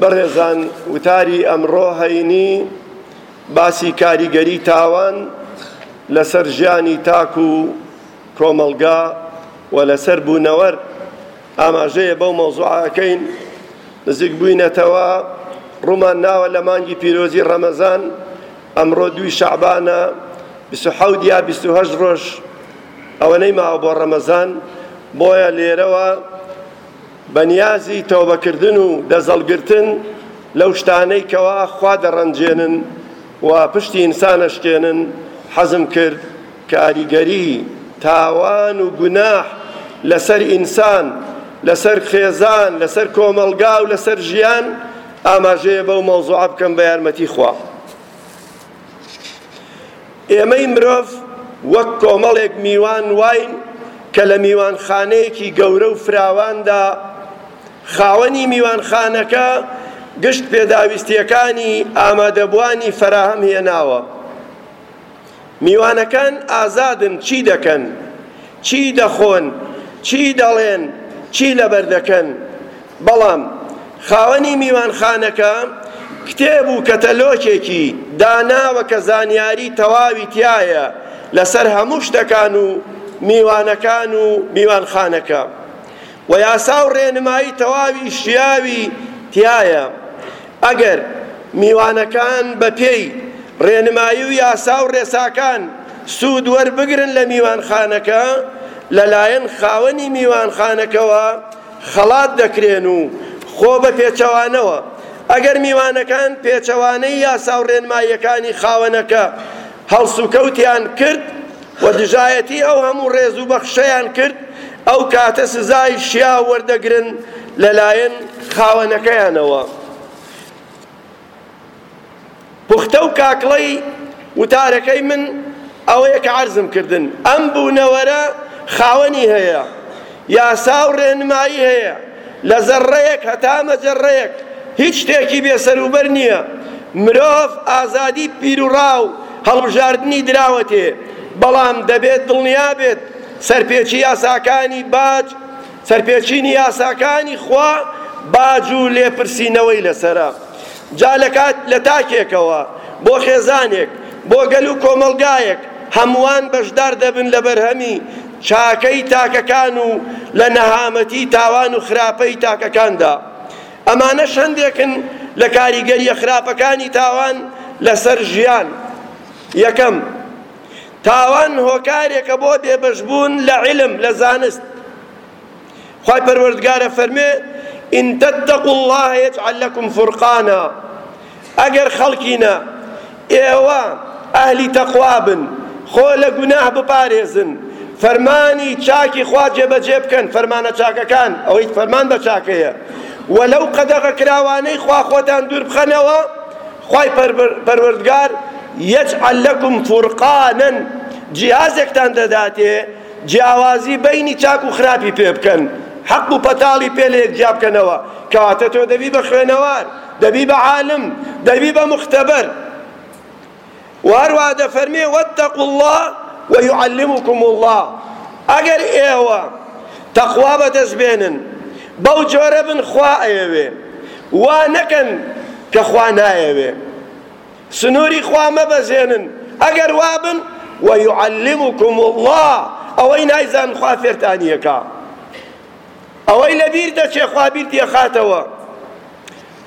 بەڕێزان وتاری ئەمڕۆ هەینی باسی کاریگەری تاوان لەسەر ژیانی تاک و کۆمەڵگا و لەسەر بوونەوەر ئاماژەیە بەو مەوزوعەکەین نزیک بووینەتەوە ڕوومان ناوە لە مانگی پیرۆزی ڕەمەزان ئەمڕۆ دوی شەعبانە حەود یا هەش ڕۆژ ئەوەنەی ماوە بۆ ڕەمەزان بۆیە لێرەوە بەنیازی تۆبەکردن و دەزەڵگرتن لەو شتانەی کەوا خوا دەڕەنجێنن و پشتی ئینسان ئەشکێنن، حەزم کرد کاریگەری تاوان و گوناح لەسەر ئینسان، لەسەر خێزان، لەسەر کۆمەڵگا و لەسەر ژیان ئاماژەیە بەو مەوزوعە بکەم بە یارمەتی خوا. ئێمەی مرۆڤ وەک کۆمەڵێک میوان واین کە لە میوانخانەیەکی گەورە و فراواندا خاوەنی میوانخانەکە گشت پێداویستییەکانی ئامادەبووانی فەراهەم هێناوە میوانەکان ئازادن چی دەکەن چی دەخۆن چی دەڵێن چی لەبەر دەکەن بەڵام خاوەنی میوانخانەکە کتێب و کەتەلۆکێکی داناوە کە زانیاری تەواوی تیایە لەسەر هەموو شتەکان و میوانەکان و میوانخانەکە و یاسا و ڕێنمایی تەواوی شیاوی تیایە ئەگەر میوانەکان بەپێی ڕێنمایی و یاسا و ڕێساکان سوود وەربگرن لە میوانخانەکە لەلایەن خاوەنی میوانخانەکەوە خەڵات دەکرێن و خۆ بە پێچەوانەوە ئەگەر میوانەکان پێچەوانەی یاسا و ڕێنماییەکانی خاوەنەکە هەڵسوکەوتیان کرد و دژایەتی ئەو هەموو ڕێز و بەخشەیان کرد ئەو کاتە سزای شیاو وەردەگرن لەلایەن خاوەنەکەیانەوە. پوختە و کاکڵەی وتارەکەی من ئەوەیە کە عەرزم کردن ئەم بوونەوەرە خاوەنی هەیە یاسا و ڕێنمایی هەیە لە زەڕڕەیەک هەتا مەجەڕڕەیەک هیچ شتێکی بێسەروبەر نییە مرۆڤ ئازادی پیروڕا و هەڵبژاردنی دراوەتێ بەڵام دەبێت دڵنیا بێت سەرپێچی یاساکانی باج سەرپێچینی یاساکانی خوا باج و لێپرسینەوەی لەسەرە، جا لە کات لە تاکێکەوە بۆ خێزانێک، بۆ گەل و کۆمەڵگایەک، هەمووان بەشدار دەبن لە بەرهەمی چاکەی تاکەکان و لە نەهامەتی تاوان و خراپەی تاکەکاندا. ئەمانەش هەندێکن لە کاریگەریە خراپەکانی تاوان لەسەر ژیان، یەکەم. تاوان هۆکارێکە بۆ بێبەش بوون لە عیلم لە زانست خوای پەروەردگار ئەفەرموێ ان تتقوا الله یجعل لکم فرقانا ئەگەر خەڵکینە ئێوە ئەهلی تەقوا بن خۆ لە گوناه بپارێزن فەرمانی چاکی خوا جێبەجێ بکەن فەرمانە چاکەکان ئەوەی فەرمان بە چاکەیە و لەو قەدەغە کراوانەی خوا خۆتان دوور بخەنەوە خوای پەروەردگار یجعل لکم فرقانا جیهازێکتان دەداتێ جیاوازی بەینی چاک و خراپی پێ بکەن حەق و پەتاڵی پێ لەیەک جیا بکەنەوە کەواتە تۆ دەبی بە خوێنەوار دەبی بە عالم دەبی بە مختبر وە هەروەها دەفەرمێ واتقوا اللە ویعلمکم اللە ئەگەر ئێوە تەقوا بەدەست بێنن بەو جۆرە بن خوا ئەیەوێ وا نەکەن کە خوا نایەوێ سنووری خوا مەبەزێنن ئەگەر وابن ویعلمکم اللە ئەوەی نایزان خوا فێرتانیەکە ئەوەی لەبیر دەچێ خوا بیرتی ئەخاتەوە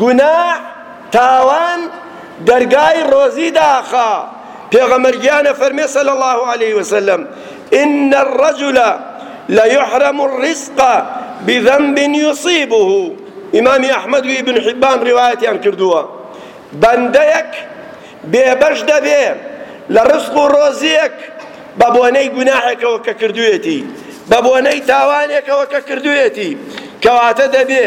گونا، تاوان، دەرگای ڕۆزی داخا، پێغەمبەر گیان ئەفەرمێ صلی اللە علیە وسلم، ان الرجل لیحرم الرزق بذنب یصیبه، ئیمامی ئەحمەد و ئیبن حیبان ڕیوایەتیان کردووە، بەندەیەک بێبەش دەبێ لە ڕزق و ڕۆزییەک بە بۆنەی گوناحێکەوە کە کردوویەتی، بە بۆنەی تاوانێکەوە کە کردوویەتی، کەواتە دەبێ.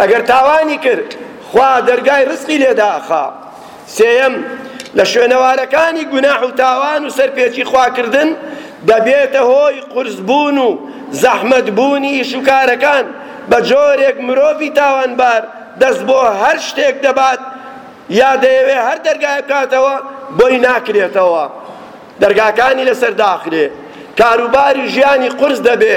ئەگەر تاوانی کرد خوا دەرگای ڕزقی لێ داخا سێیەم لە شوێنەوارەکانی گوناح و تاوان و سەرپێچی خوا کردن دەبێتە هۆی قورس بوون و زەحمەت بوونی ئیش و کارەکان بە جۆرێک مرۆڤی تاوانبار دەست بۆ هەر شتێک دەبات یا دەیەوێ هەر دەرگایە بکاتەوە بۆی ناکرێتەوە دەرگاکانی لەسەر داخرێ کاروباری ژیانی قورس دەبێ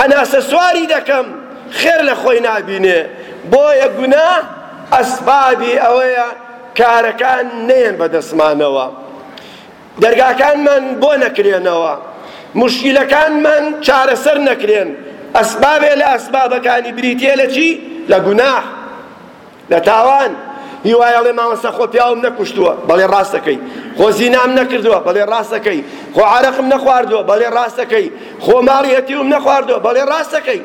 هەناسەسواری دەکەم خێر لە خۆی نابینێ بۆیە گوناه ئەسبابی ئەوەیە کارەکان نەیەن بەدەستمانەوە دەرگاکانمان بۆ نەکرێنەوە موشکیلەکانمان چارەسەر نەکرێن ئەسبابێ لە ئەسبابەکانی بریتیە لە چی؟ لە گوناه لە تاوان ی وایە ئەڵێ مامۆستا خۆ پیاوم نەکوشتووە بەڵێ ڕاست دەکەی خۆ زینام نەکردووە بەڵێ ڕاست دەکەی خۆ عارەقم نەخواردووە بەڵێ ڕاست دەکەی خۆ ماڵی هەتیوم نەخواردووە بەڵێ ڕاست دەکەی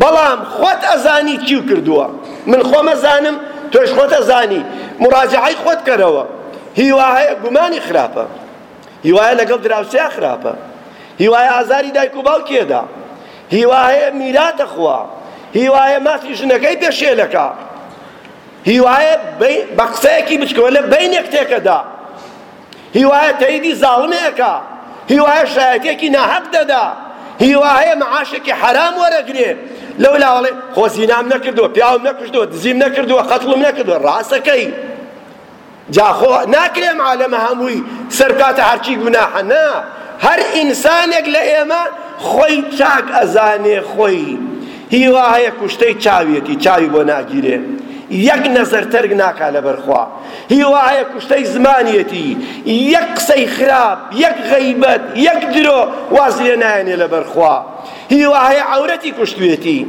بەڵام خۆت ئەزانی کیو کردووە من خۆم ئەزانم تۆش خۆت ئەزانی مراجعەی خۆت کەرەوە هیوا هەیە گومانی خراپە هیوایە لەگەڵ دراوسێیا خراپە هیوایە ئازاری دایک و باوکیەدا هیوایە میراتە خوا هیوایە مافی ژنەکەی پێشێلەکە هیوایە بە قسەیەکی بچکۆلە بینێک تێکەدا هیوایە تەیدی زاڵمێکە هیوایە شایەتێکی ناحەق دەدا هیوایە معاشێکی حەرام وەرەگرێ لەو لاوەڵێ خۆزینام نەکردووە پیاوم نەکردووە دزیم نەکردووە قەتڵم نەکردووە ڕاستەکەی جا خۆ ناکرێ ئەم عالەمە هەمووی سەر بکاتە هەرچی گوناحە نا هەر ئینسانێک لە ئێمە خۆی چاک ئەزانێ خۆی هیوا هەیە کوشتەی چاویەتی چاوی بۆ ناگیرێ یەک نەزەر تەرک ناکا لەبەر خوا هیوا هەیە کوشتەی زمانیەتی یەک قسەی خراپ یەک غەیبەت یەک درۆ واز لێ نایەنێ لەبەر خوا هیوا هەیە عەورەتی کوشتوێتی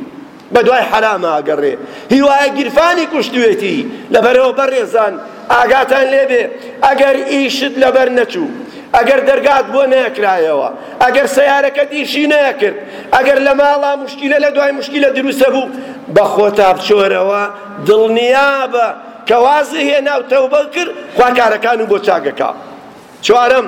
بەدوای حەرام ئاگەڕێ هیوایە گیرفانی کوشتوێتی لەبەرەوە بەڕێزان ئاگاتان لێبێ ئەگەر ئیشت لەبەر نەچوو ئەگەر دەرگات بۆ نەکرایەوە ئەگەر سیارەکەت ئیشی نەکرد ئەگەر لە ماڵا مشکیلە لە دوای مشکیلە دروستە بوو بە خۆتا بچۆرەوە دڵنیابە کە وازی هێنا و تەوبە کرد خوا کارەکان و بۆ چاکەکە چوارەم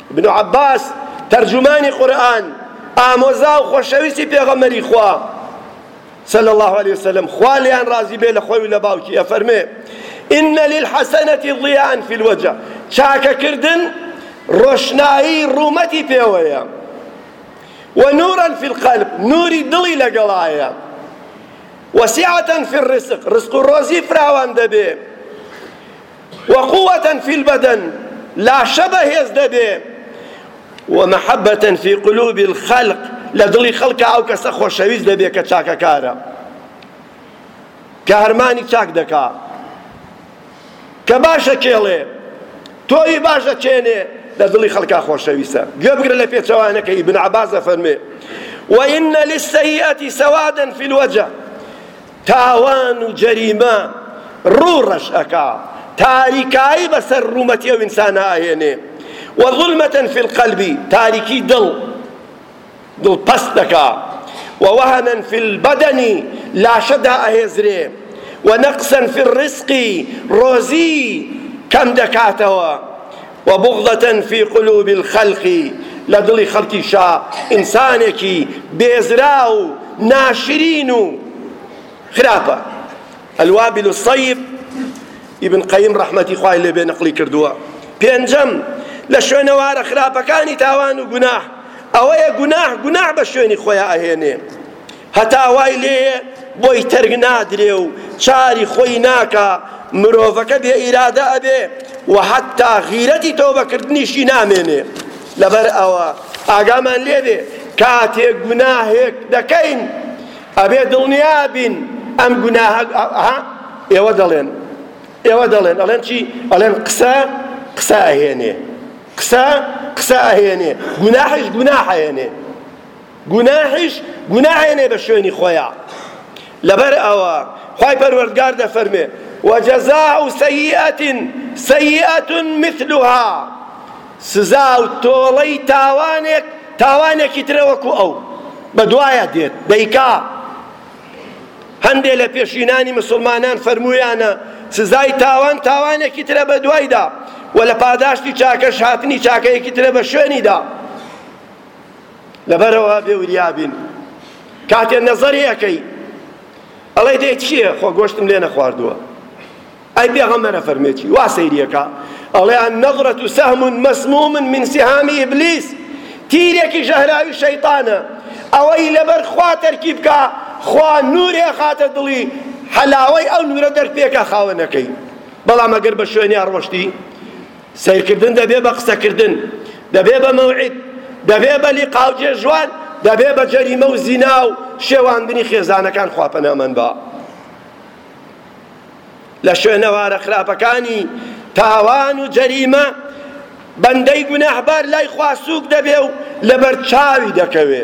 ابن عباس تەرجومانی قورئان، ئامۆزا و خۆشەویستی پێغەمبەری خوا، صلی اللە علیە وسلم، خوا لێیان ڕازی بێت لە خۆی و لە باوکی، ئەفەرمێ، ان للحسنە ضیاء فی الوجه، چاکەکردن ڕۆشنایی ڕوومەتی پێوەیە، و نورا فی القلب، نوری دڵی لەگەڵایە، و سعە فی الرزق، ڕزق و ڕۆزی فراوان دەبێ، وقوة فی البدن لاشە بەهێز دەبێ ومحبە فی قلوب الخلق لە دڵی خەڵکا ئەو کەسە خۆشەویست دەبێ کە چاکەکارە کە هەرمانی چاک دەکا کە باش دەکێڵێ تۆوی باش دەچێنێ لە دڵی خەڵکا خۆشەویستە گوێ بگرە لە پێچەوانەکەی ابن عباس دەفەرمێ وإن للسيئة سوادا في الوجه تاوان و جەریمە ڕوو ڕەش ئەکا، تاریکایی بەسەر ڕوومەتی ئەو ئینسانە ئەهێنێ و ظلمە فی القلب تاریکی دڵ دڵ پەست دەکا و وهنا فی البدن لاشە دائەهێزرێ و نقصا فی الرزق ڕۆزی کەم دەکاتەوە و بغضە فی قلوب الخلق لە دڵی خەڵکیشا ئینسانێکی بێزراو و ناشرین و خراپە الوابل الصیب ئیبن قەیم ڕەحمەتی خوای لێ بێ نەقڵی کردووە پێنجەم لە شوێنەوارە خراپەکانی تاوان و گوناح ئەوەیە گوناح گوناح بە شوێنی خۆیان ئەهێنێ هەتا وای لێیێ بۆی تەرک نادرێ و چاری خۆی ناکا مرۆڤەکە بێ ئیرادە ئەبێ و حەتا غیرەتی تۆبە کردنیشی نامێنێ لەبەر ئەوە ئاگامان لێبێ کاتێ گوناهێک دەکەین ئەبێ دڵنیا بین ئەم گوناهە ئێوە دەڵێن ئێوە دەڵێن ئەڵێن چی ئەڵێن قسە قسە ئەهێنێ قسە قسە ئەهێنێ گوناحیش گوناح ئەهێنێ گوناحیش گوناحێنێ بە شوێنی خۆیا لەبەر ئەوە خوای پەروەردگار دەفەرمێ وجزاء سیئە سیئە مثلها سزا و تۆڵەی تاوانێک تاوانێکی ترە وەکو ئەو بە دوایە دێت دەیکا هەندێ لە پێشینانی مسلمانان فەرموویانە سزای تاوان تاوانێکی ترە بە دوایدا و لە پاداشتی چاکەش هاتنی چاکەیەکی ترە بە شوێنیدا لەبەرئەوە بێ وریا بین کاتێ نەزەری ئەکەی ئەڵێ دەی چییە خۆ گۆشتم لێ نەخواردووە ئەی پێغەمبەرە فەرمێکی وا سەیریەکە ئەڵێ النظرة سهم مسموم من سهام ابلیس تیرێکی ژەهراوی شەیطانە ئەوەی لەبەر خوا تەرکی بکە خوا نورێ ئەخاتە دڵی حەلاوەی ئەو نورە دەرپێکە خاوەنەکەی بەڵام ئەگەر بە شوێنیا ڕۆشتی سەیرکردن دەبێ بە قسەکردن، دەبێ بە مەوعید، دەبێ بە لیقا و جێژوان، دەبێ بە جەریمە و زینا و شێواندنی خێزانەکان خوا پەنامان با لە شوێنەوارە خراپەکانی تاوان و جەریمە بەندەی گوناهبار لای خوا سووک دەبێ و لەبەر چاوی دەکەوێ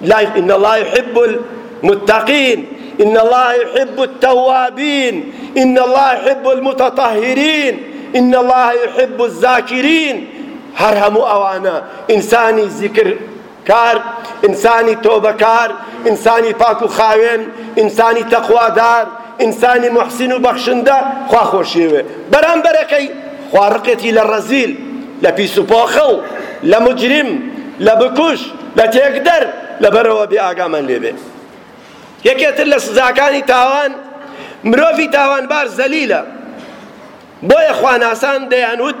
لای ان اللە یحب المتقین ان اللە یحب التوابین ان اللە یحب المتطهرین ان اللە یحب الذاکرین هەر هەموو ئەوانە ئینسانی زیکر کار ئینسانی تۆبەکار ئینسانی پاک و خاوێن ئینسانی تەقوادار ئینسانی محسین و بەخشندە خوا خۆشیەوێ بەرامبەرەکەی خوا ڕقێتی لە ڕەزیل لە پیس و پۆخە و لە مجرم لە بکوش لە تێکدەر لە بەرەوە بێ ئاگامان لێ بێ یەکێتر لە سزاکانی تاوان مرۆڤی تاوانبار زەلیلە بۆیە خواناسان دەیانوت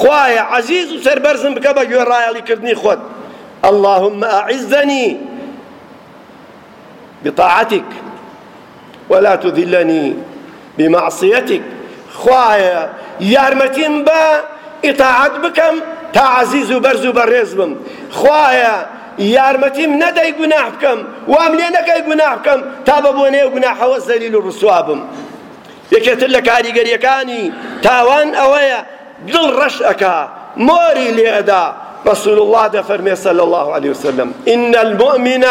خوایە عەزیز و سەربەرزم بکە بە گوێڕایەڵی کردنی خۆت اللهم اعزنی بطاعتك ولا تذلنی بمعصیتک خوایە یارمەتیم بە ئیتاعەت بکەم تا عەزیز و بەرز و بەڕێز بم خوایە یارمەتیم نەدەی گوناح بکەم وام لێ نەکەی گوناح بکەم تا بە بۆنەی ئەو گوناحەوە زەلیل و ڕسوا بم یەکێتر لە کاریگەریەکانی تاوان ئەوەیە دڵ ڕەش ئەکا مۆری لێ ئەدا رسول الله دەفەرمێ صلی الله عليه وسلم ان المؤمن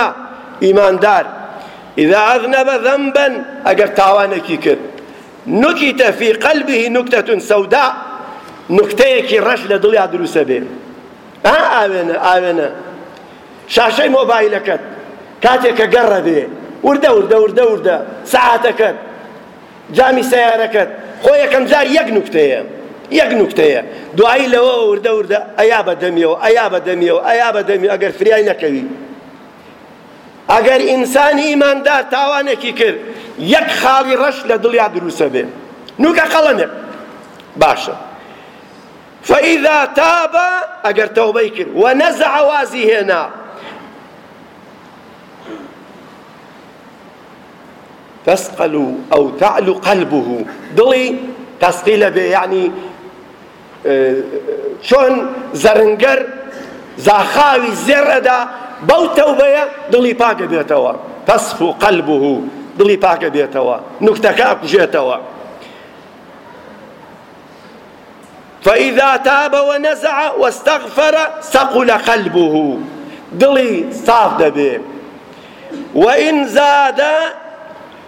ئیماندار اذا اذنب ذنبا ئەگەر تاوانێکی کرد نکت فی قلبه نکتە سوداء نوکتەیەکی ڕەش لە دڵیا دروست ئەبێ ئا ئاوێنە ئاوێنە شاشەی مۆبایلەکەت کاتێک کە گەڕە بێ وردە وردە وردە وردە سەعاتەکەت جامی سیارەکەت خۆ یەکەم جار یەک نوکتەیە یەک نوکتەیە دوایی لەوە وردە وردە ئەیا بە دەمیەوە ئەیا بە دەمیەوە ئەیا بە دەمیەوە ئەگەر فریای نەکەوی ئەگەر ئینسانی ئیماندار تاوانێکی کرد یەک خاڵی ڕەش لە دڵیا دروسە بێ نوکە قەڵەمێ باشە فەئیدا تابە ئەگەر تەوبەی کرد و نەزع وازی هێنا تسقل أو تعلو قلبه دڵی تسقیلە بێ یعنی چۆن زەڕنگەر زاخاوی زێڕ ئەدا بەو تەوبەیە دڵی پاک ئەبێتەوە، تصفو قلبه، دڵی پاک ئەبێتەوە، نوکتەکە ئەکوژێتەوە. فإذا تاب ونزع واستغفر صقل قلبه دڵی ساف دەبێ وإن زاد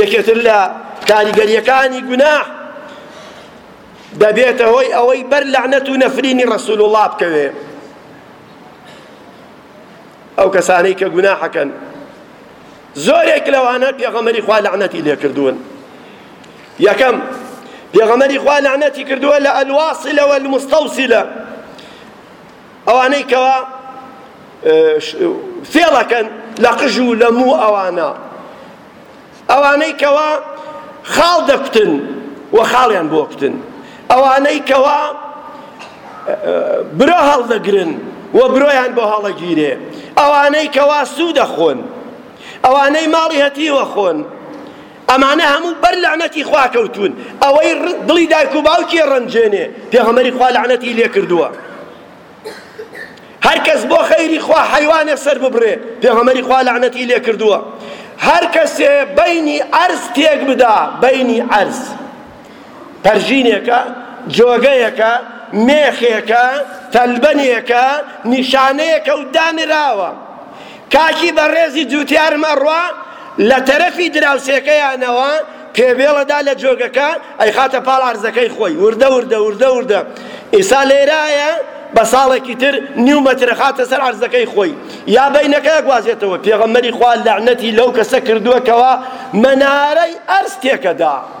یەکێتر لە کاریگەریەکانی گوناح دەبێتە هۆی ئەوەی بەر لەعنەت و نەفرینی ڕەسول اللە بکەوێ ئەو کەسانەی کە گوناحەکەن زۆرێک لەوانە پێغەمەری خوا لەعنەتی لێکردوون یەکەم پێغەمەری خوا لەعنەتی کردووە لە ئەلواسلە والمستەوسلە ئەوانەی کەوا فێڵەکەن لە قژ و لە موو ئەوانە ئەوانەی کەوا خاڵ دەکوتن و خاڵیان بۆ کوتن ئەوانەی کەوا برۆ هەڵدەگرن و برۆیان بۆ هەڵەگیرێ ئەوانەی کەوا سوو دەخۆن ئەوانەی ماڵی هەتیوە خۆن ئەمانە هەموو بەر لەعنەتی خوا کەوتوون ئەوەی دڵی دایک و باوکی ئەڕەنجێنێ پێغەمبەری خوا لەعنەتی لێ کردووە هەر کەس بۆ خەیری خوا حەیوانێ سەر ببڕێ پێغەمبەری خوا لەعنەتی لێ کردووە هەر کەسێ بینی عەرز تێک بدا بینی عەرز پەرژینێکە، جۆگەیەکە، مێخێکە، تەلبەنێکە، نیشانەیەکە و دانراوە. کاکی بەڕێزی جووتیارم ئەڕوا لە تەرەفی دراوسێکەیانەوە پێبێڵ ئەدا لە جۆگەکە، ئەیخاتە پاڵ عەرزەکەی خۆی، وردە وردە، وردە وردە، ئیستا لێرایە، بە ساڵێکی تر نیو مەتر ئەخاتە سەر عەرزەکەی خۆی، یا بەینەکە ئەگوازێتەوە، پێغەمبەری خوا لەعنەتی لەو کەسە کردووە کەوا مەنارەی ئەرز تێکەدا.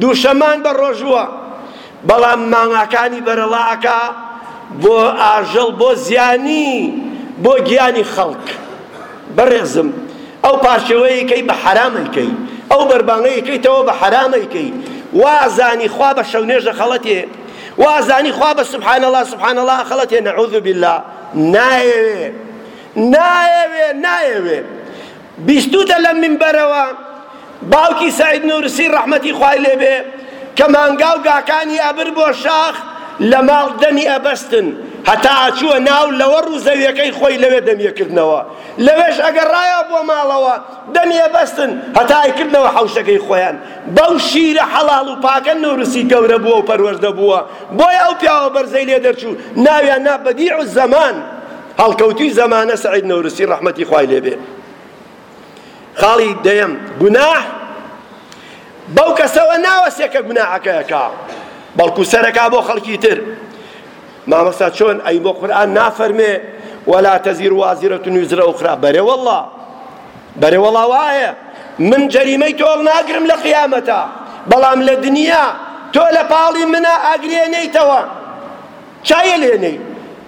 دووشەمان بە ڕۆژووە، بەڵام مانگاکانی بەرەڵا ئەکا بۆ ئاژەڵ بۆ زیانی بۆ گیانی خەڵک بەڕێزم ئەو پارچەوەی کەی بە حەرام ئەیکەی ئەو بەربانگەی ئەکەیتەوە بە حەرام ئەیکەی وازانی خوا بە شەونێژ ئەخەڵەتێ وازانی خوا بە سبحان الله سبحان الله ئەخەڵەتێ نعوذ بالله نایەوێ نایەوێ نایەوێ بیستووتە لەم مینبەرەوە باوکی سەعید نورسی ڕەحمەتی خوای لێ بێ کە مانگا و گاکانی ئەبرد بۆ شاخ لە ماڵ دەمی ئەبەستن هەتا ئەچووە ناو لەوە ڕوو زەویەکەی خۆی لەوێ دەمی ئەکردنەوە لەوێش ئەگەڕایەوە بۆ ماڵەوە دەمی ئەبەستن هەتا ئەیکردنەوە حەوشەکەی خۆیان بەو شیرە حەڵاڵ و پاکە نورسی گەورە بووە و پەروەردە بووە بۆیە ئەو پیاوە بەرزەی لێ دەرچوو ناویان نا بەدیع الزەمان هەڵکەوتووی زەمانە سەعید نەورسی ڕەحمەتی خوای لێ بێ خاڵی دەیەم گوناح بەو کەسەوە ناوەسێ کە گوناحەکەیەکە بەڵکو سەرەکا بۆ خەڵکی تر مامەستا چۆن ئەی بۆ قورئان نافەرمێ ولا تزیر وازرة وزر أخرى بەرێ والله بەرێ والله وایە من جەریمەی تۆ ناگرم لە قیامەتە بەڵام لە دنیا تۆ لە پاڵی منە ئاگرێنەیتەوە چایە لێنەی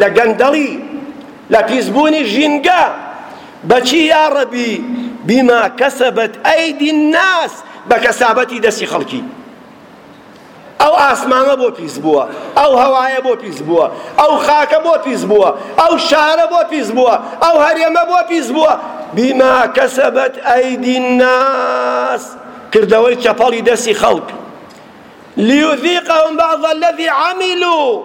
لە گەندەڵی لە پیسبوونی ژینگە بەچی یاڕەبی بما کەسەبەت ئەیدی الناس بە کەسابەتی دەستی خەڵکی ئەو ئاسمانە بۆ پیس بووە ئەو هەوایە بۆ پیس بووە ئەو خاکە بۆ پیس بووە ئەو شارە بۆ پیس بووە ئەو هەرێمە بۆ پیس بووە بما کەسەبەت ئەیدی الناس کردەوەی چەپەڵی دەستی خەڵک لیوزیقهم بعض الذی عملوا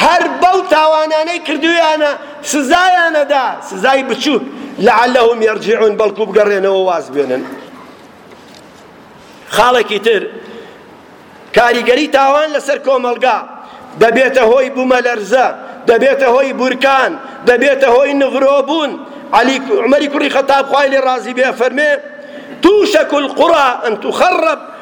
هەر بەو تاوانانەی کردویانە سزایانەدا سزای بچووک لعلهم یرجعون بەڵکو بگەڕێنەوە واز بێنن خاڵێکی تر کاریگەری تاوان لەسەر کۆمەڵگا دەبێتە هۆی بوومەلەرزە دەبێتە هۆی بورکان دەبێتە هۆی نغرۆبوون علی عمری کوڕی خەتاب خوای لێ ڕازی بێ فەرمێ توشک القرى ان تخرب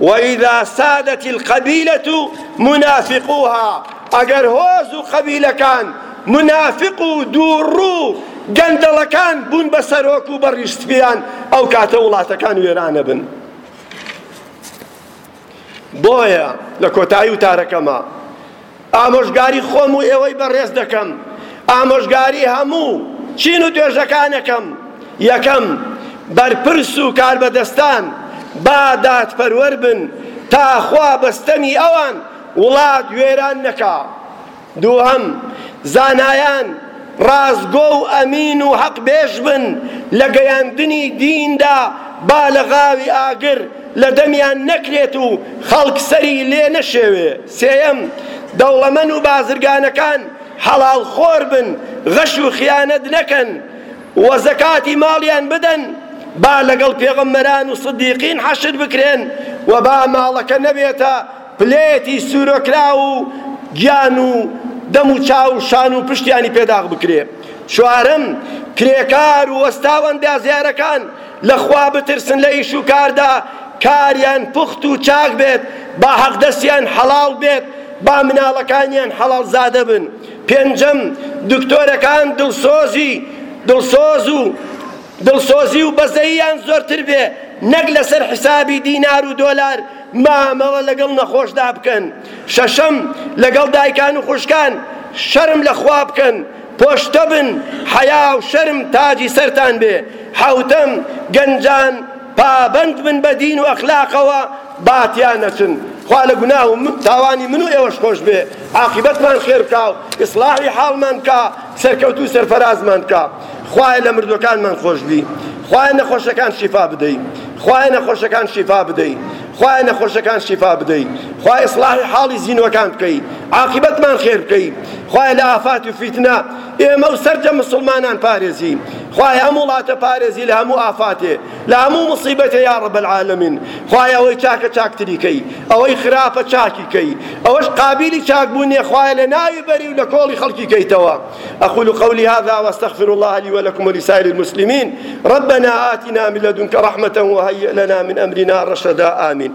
و اذا سادت القبیلە منافقوها ئەگەر هۆز و قەبیلەکان منافق و دووڕوو و گەندەڵەکان بوون بە سەرۆک و بە ڕیش سپییان ئەو کاتە وڵاتەکان وێران ئەبن بۆیە لە کۆتایی وتارەکەما ئامۆژگاری خۆم و ئێوەی بەڕێز دەکەم، ئامۆژگاری هەموو چین و توێژەکانەکەم، یەکەم، بەرپرس و کاربەدەستان با دادپەروەر بن تا خوا بە ستەمی ئەوان وڵات وێران نەکا، دووهەم، زانایان ڕاستگۆ و ئەمین و هەق بێژ بن لە گەیاندنی دیندا با لغاوی ئاگر لە دەمیان نەکرێت و خەڵک سەری لێ نەشێوێ. سێیەم، دەوڵەمەن و بازرگانەکان حەڵاڵ خۆر بن، غەش و خیانەت نەکەن و زەکاتی ماڵیان بدەن، با لەگەڵ پێغەمبەران و سدیقین حەشر بکرێن و با ماڵەکە نەبێتە پلەیەتی سورۆکراو و گیان و دەم و چاو و شان و پشتیانی پێ داغ بکرێ. چوارەم، کرێکار و وەستاو ئەندازیارەکان، لە خوا بترسن لە ئیش و کاردا کاریان پوخت و چاک بێت با حەق دەستیان حەڵاڵ بێت با مناڵەکانیان حەڵاڵ زادە بن پێنجەم دکتۆرەکان دڵسۆزی دڵسۆز و دڵسۆزی و بەزەییان زۆرتر بێ نەک لەسەر حسابی دینار و دۆلار مامەڵە لەگەڵ نەخۆشدا بکەن شەشەم لەگەڵ دایکان و خوشکان شەرم لە خوا بکەن پۆشتە بن حەیا و شەرم تاجی سەرتان بێ حەوتەم، گەنجان پابەند بن بە دین و ئەخلاقەوە با تیا نەچن خوا لە گوناه و تاوانی من و ئێوەش خۆش بێ عاقیبەتمان خێر بکا و ئیسڵاحی حاڵمان بکا سەرکەوتوو و سەرفەرازمان بکا خوایە لە مردووەکانمان خۆش بی خوایە نەخۆشەکان شیفا بدەی خوایە نەخۆشەکان شیفا بدەی خوایە نەخۆشەکان شیفا بدەیت خوایە ئیسڵاحی حاڵی زینوەکان بکەیت عاقیبەتمان خێر بکەیت خوایە لە ئافات و فیتنە ئێمە و سەرجەم مسلمانان پارێزی خوایە ئەم وڵاتە پارێزی لە هەموو ئافاتێ لە هەموو مصیبەتێ یا رب العالمین خوایە ئەوەی چاکە چاکتری کەی ئەوەی خراپە چاکی کەی ئەوەش قابیلی چاک بوونیە خوایە لە ناوی بەری و لە کۆڵی خەڵکی کەیتەوە أقول قولي هذا واستغفر الله لي ولكم ولسائر المسلمين ربنا آتنا من لدنك رحمة وهيئ لنا من أمرنا رشدا آمين